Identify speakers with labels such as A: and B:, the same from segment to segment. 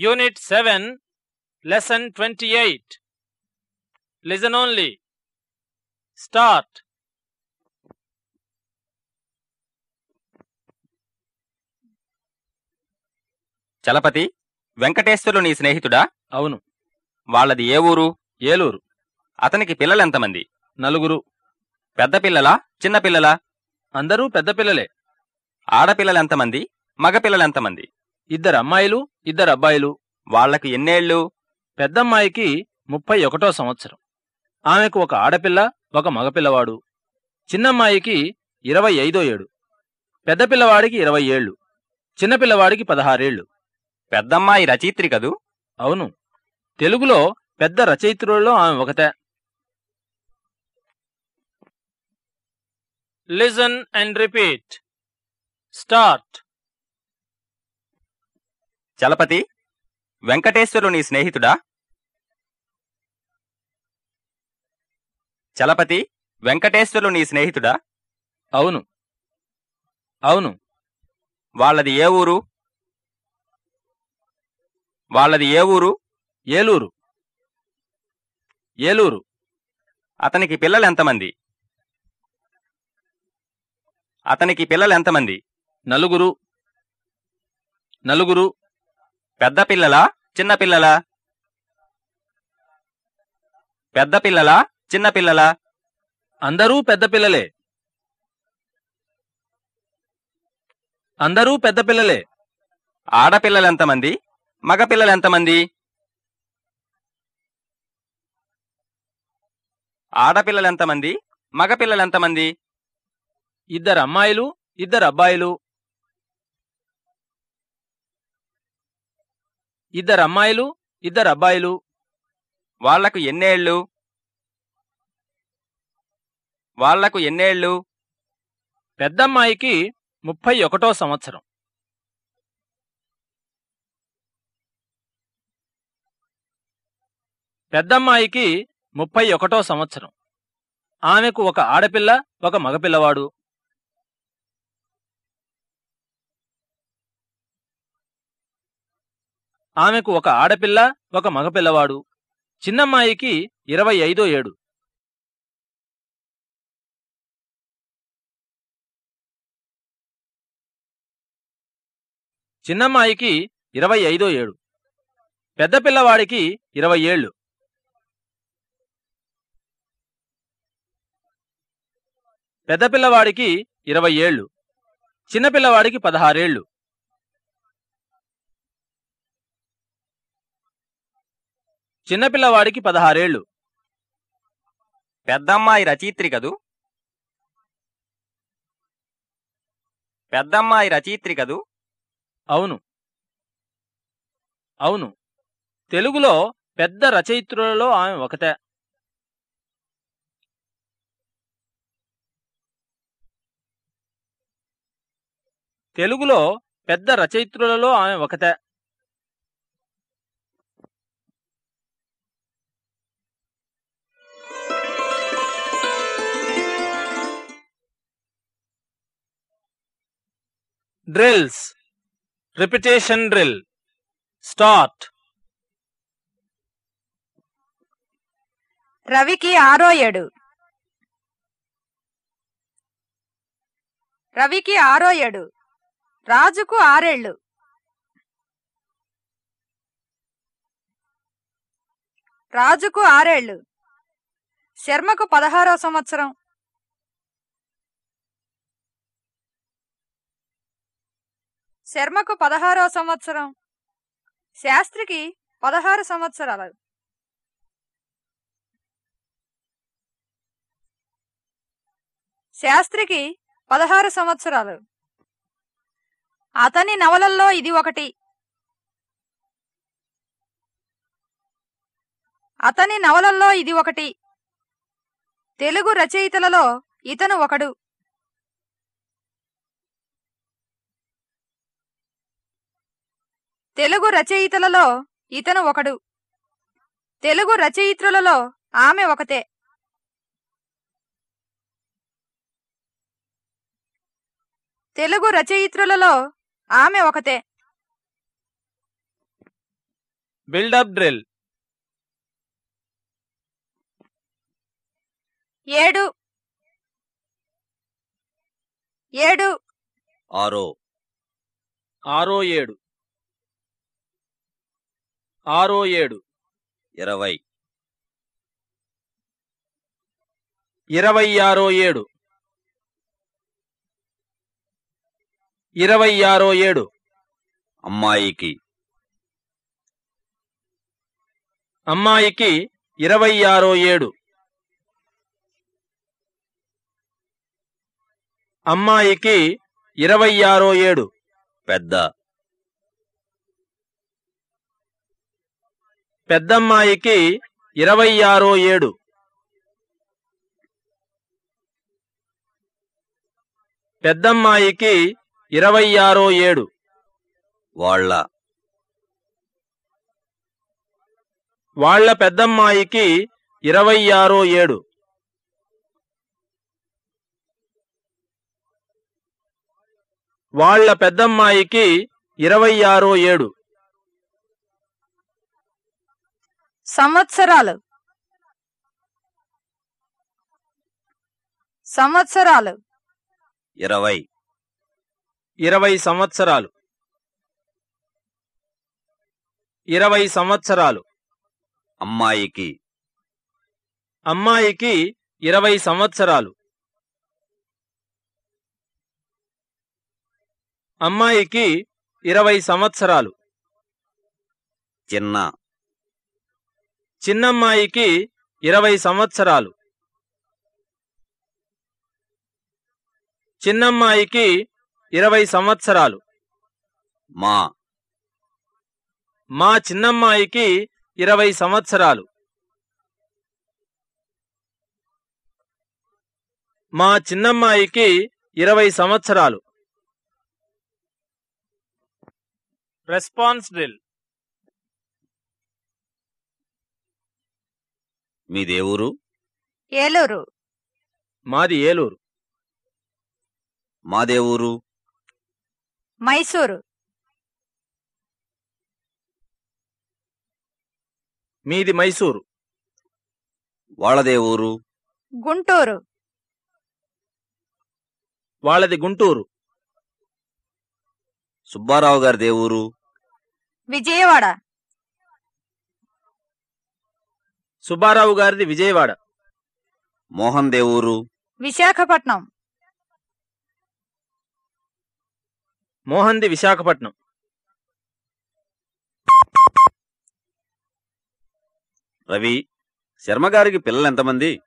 A: Unit 7, Lesson 28. Listen only. Start.
B: Chalapathi Venkateswarulu నీ స్నేహితుడా?
A: అవును.
B: వాళ్ళది ఏ ఊరు?
A: ఏలూరు.
B: అతనికి పిల్లలెంతమంది
A: నలుగురు.
B: పెద్ద పిల్లలా? చిన్న పిల్లలా?
A: అందరూ పెద్ద పిల్లలే.
B: ఆడపిల్లలెంతమంది మగ పిల్లలెంతమంది
A: ఇద్దరు అమ్మాయిలు ఇద్దరు అబ్బాయిలు.
B: వాళ్ళకు ఎన్నేళ్ళు
A: పెద్దమ్మాయికి ముప్పై ఒకటో సంవత్సరం. ఆమెకు ఒక ఆడపిల్ల ఒక మగపిల్లవాడు. చిన్నమ్మాయికి ఇరవై ఐదో ఏడు. పెద్ద పిల్లవాడికి ఇరవై ఏళ్ళు. చిన్నపిల్లవాడికి పదహారేళ్ళు
B: పెద్దమ్మాయి రచయిత్రి కదూ?
A: అవును. తెలుగులో పెద్ద రచయిత్రులలో ఆమె ఒకతే. Listen and repeat. Start.
B: Chalapati Venkateswarulu నీ స్నేహితుడా? చలపతి వెంకటేశ్వరులు నీ స్నేహితుడా?
A: అవును. అవును.
B: వాళ్ళది ఏ ఊరు? వాళ్ళది ఏ ఊరు?
A: ఏలూరు. ఏలూరు.
B: అతనికి పిల్లలెంతమంది అతనికి పిల్లలెంతమంది
A: నలుగురు. నలుగురు.
B: పెద్ద పిల్లలా? చిన్న పిల్లలా? పెద్ద పిల్లలా? చిన్న పిల్లలా?
A: అందరూ పెద్ద పిల్లలే. అందరూ పెద్ద పిల్లలే.
B: ఆడపిల్లలెంతమంది? మగపిల్లలెంతమంది? ఆడపిల్లలెంతమంది? మగపిల్లలెంతమంది?
A: ఇద్దరు అమ్మాయిలు ఇద్దరు అబ్బాయిలు ఇద్దరు అమ్మాయిలు ఇద్దరు అబ్బాయిలు
B: వాళ్ళకు ఎన్నేళ్ళు? వాళ్ళకు ఎన్నేళ్ళు?
A: పెద్దమ్మాయికి ముప్పై ఒకటో సంవత్సరం. పెద్దమ్మాయికి ముప్పై ఒకటో సంవత్సరం. ఆమెకు ఒక ఆడపిల్ల ఒక మగపిల్లవాడు. ఆమెకు ఒక ఆడపిల్ల ఒక మగపిల్లవాడు. చిన్నమ్మాయికి ఇరవై ఐదో ఏడు. చిన్నమ్మాయికి ఇరవై ఐదో ఏడు. పెద్ద పిల్లవాడికి ఇరవై ఏళ్ళు. పెద్ద పిల్లవాడికి ఇరవై ఏళ్ళు. చిన్నపిల్లవాడికి పదహారేళ్ళు చిన్నపిల్లవాడికి పదహారేళ్ళు
B: పెద్దమ్మాయి రచయిత్రి కదూ? పెద్దమ్మాయి రచయిత్రి కదూ?
A: అవును. అవును. తెలుగులో పెద్ద రచయిత్రులలో ఆమె ఒకతే తెలుగులో పెద్ద రచయిత్రులలో ఆమె ఒకతే డ్రిల్స్ రిపిటేషన్ డ్రిల్ స్టార్ట్
C: రవికి ఆరో ఏడు. రవికి ఆరో ఏడు. రాజుకు ఆరేళ్ళు రాజుకు ఆరేళ్ళు శర్మకు పదహారో సంవత్సరం. శర్మకు పదహారో సంవత్సరం. శాస్త్రికి పదహారు సంవత్సరాలు. శాస్త్రికి పదహారు సంవత్సరాలు. అతని నవలల్లో ఇది ఒకటి. అతని నవలల్లో ఇది ఒకటి. తెలుగు రచయితలలో ఇతను ఒకడు. తెలుగు రచయితలలో ఇతను ఒకడు. తెలుగు రచయిత్రులలో ఆమె ఒకతే. తెలుగు రచయిత్రులలో ఆమె ఒకతే.
A: Build up drill.
C: ఏడు. ఏడు.
D: ఆరో.
A: ఆరో ఏడు. ఆరో ఏడు.
D: ఇరవై.
A: ఇరవై ఆరో ఏడు. ఇరవై ఆరో ఏడు.
D: అమ్మాయికి.
A: అమ్మాయికి ఇరవై ఆరో ఏడు. అమ్మాయికి ఇరవై ఆరో ఏడు.
D: పెద్ద.
A: పెద్దమ్మాయికి ఇరవై ఆరో ఏడు. పెద్దమ్మాయికి ఇరవై ఆరో ఏడు.
D: వాళ్ళ
A: వాళ్ళ పెద్దమ్మాయికి ఇరవై ఆరో ఏడు. వాళ్ళ పెద్దమ్మాయికి ఇరవై ఆరో ఏడు.
C: సంవత్సరాలు. సంవత్సరాలు.
D: ఇరవై.
A: ఇరవై సంవత్సరాలు. ఇరవై సంవత్సరాలు.
D: అమ్మాయికి.
A: అమ్మాయికి ఇరవై సంవత్సరాలు. అమ్మాయికి ఇరవై సంవత్సరాలు.
D: చిన్న.
A: చిన్నమ్మాయికి ఇరవై సంవత్సరాలు. చిన్నమ్మాయికి ఇరవై సంవత్సరాలు.
D: మా.
A: మా చిన్నమ్మాయికి ఇరవై సంవత్సరాలు. మా చిన్నమ్మాయికి ఇరవై సంవత్సరాలు. రెస్పాన్స్ డ్రిల్
D: మీ దేవురు?
C: ఏలూరు.
A: మాది ఏలూరు.
D: మా దేవురు?
C: మైసూరు.
A: మీది మైసూరు.
D: వాళ్ళ దేవురు?
C: గుంటూరు.
A: వాళ్ళది గుంటూరు.
D: సుబ్బారావు గారి దేవురు?
C: విజయవాడ.
A: సుబ్బారావు గారిది విజయవాడ.
D: మోహన్ దేవురు
C: విశాఖపట్నం.
A: మోహన్ది విశాఖపట్నం.
D: రవి శర్మ గారికి పిల్లలు ఎంతమంది?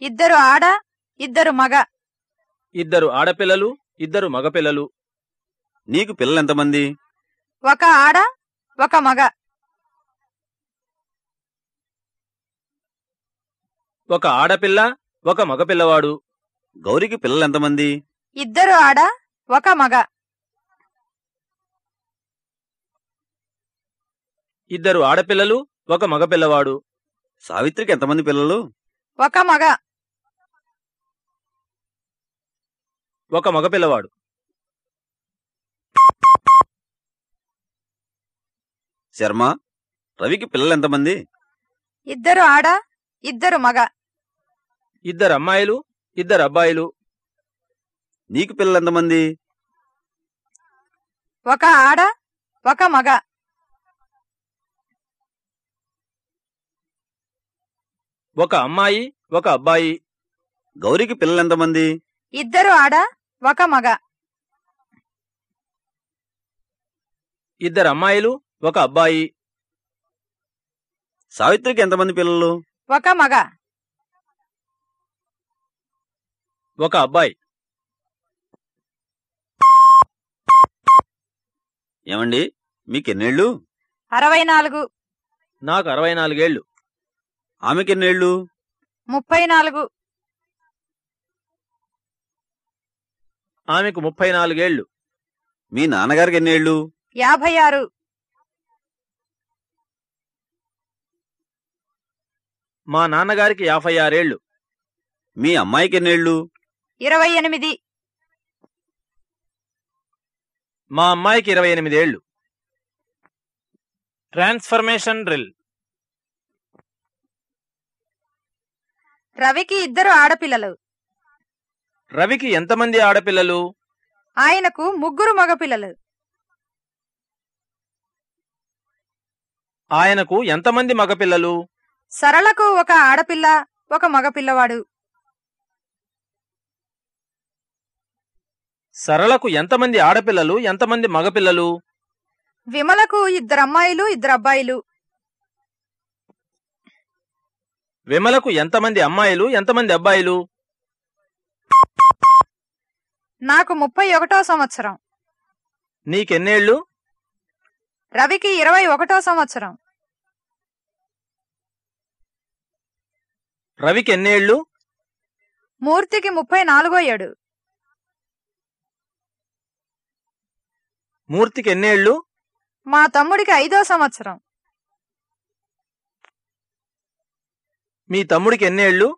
C: ఇద్దరు ఆడ ఇద్దరు మగ.
A: ఇద్దరు ఆడపిల్లలు ఇద్దరు మగపిల్లలు.
D: నీకు పిల్లలు ఎంతమంది?
C: ఒక ఆడ ఒక మగ.
A: ఒక ఆడపిల్ల ఒక మగపిల్లవాడు
D: గౌరికి పిల్లలు ఎంతమంది?
C: ఇద్దరు ఆడ ఒక మగ.
A: ఇద్దరు ఆడపిల్లలు ఒక మగపిల్లవాడు
D: సావిత్రికి ఎంతమంది పిల్లలు?
C: ఒక మగ.
A: ఒక మగపిల్లవాడు
D: శర్మ రవికి పిల్లలు ఎంతమంది?
C: ఇద్దరు ఆడ ఇద్దరు మగ.
A: ఇద్దరు అమ్మాయిలు ఇద్దరు అబ్బాయిలు.
D: నీకు పిల్లలు ఎంతమంది?
C: ఒక ఆడ ఒక మగ.
A: ఒక అమ్మాయి ఒక అబ్బాయి.
D: గౌరికి పిల్లలు ఎంతమంది?
C: ఇద్దరు ఆడ ఒక మగ.
A: ఇద్దరు అమ్మాయిలు ఒక అబ్బాయి.
D: సావిత్రికి ఎంతమంది పిల్లలు?
C: ఒక మగ.
A: ఒక అబ్బాయి.
D: ఏమండి మీకెన్నేళ్ళు?
C: అరవై నాలుగు.
A: నాకు అరవై నాలుగేళ్ళు
D: ఆమెకెన్నేళ్ళు?
C: ముప్పై నాలుగు.
A: ఆమెకు ముప్పై నాలుగేళ్ళు
D: మీ నాన్నగారికి ఎన్నేళ్ళు
C: యాభై ఆరు.
A: మా నాన్నగారికి యాభై ఆరేళ్ళు
D: మీ అమ్మాయికి ఎన్నేళ్ళు
C: ఇరవై ఎనిమిది.
A: మా అమ్మాయికి ఇరవై ఎనిమిదేళ్ళు ట్రాన్స్ఫర్మేషన్ డ్రిల్.
C: రవికి ఇద్దరు ఆడపిల్లలు.
A: రవికి ఎంతమంది ఆడపిల్లలు?
C: ఆయనకు ముగ్గురు మగపిల్లలు.
A: ఆయనకు ఎంతమంది మగపిల్లలు?
C: సరళకు ఒక ఆడపిల్ల ఒక మగపిల్లవాడు.
A: సరళకు ఎంతమంది ఆడపిల్లలు ఎంతమంది మగపిల్లలు?
C: విమలకు ఇద్దరు అమ్మాయిలు ఇద్దరు అబ్బాయిలు
A: విమలకు ఎంతమంది అమ్మాయిలు ఎంతమంది అబ్బాయిలు?
C: నాకు ముప్పై ఒకటో సంవత్సరం.
A: నీకెన్నేళ్ళు
C: రవికి ఇరవై ఒకటో సంవత్సరం.
A: రవికి ఎన్నేళ్ళు
C: మూర్తికి ముప్పై నాలుగో ఏడు.
A: మూర్తికి ఎన్నేళ్ళు
C: మా తమ్ముడికి ఐదో సంవత్సరం.
A: మీ తమ్ముడికి ఎన్నేళ్ళు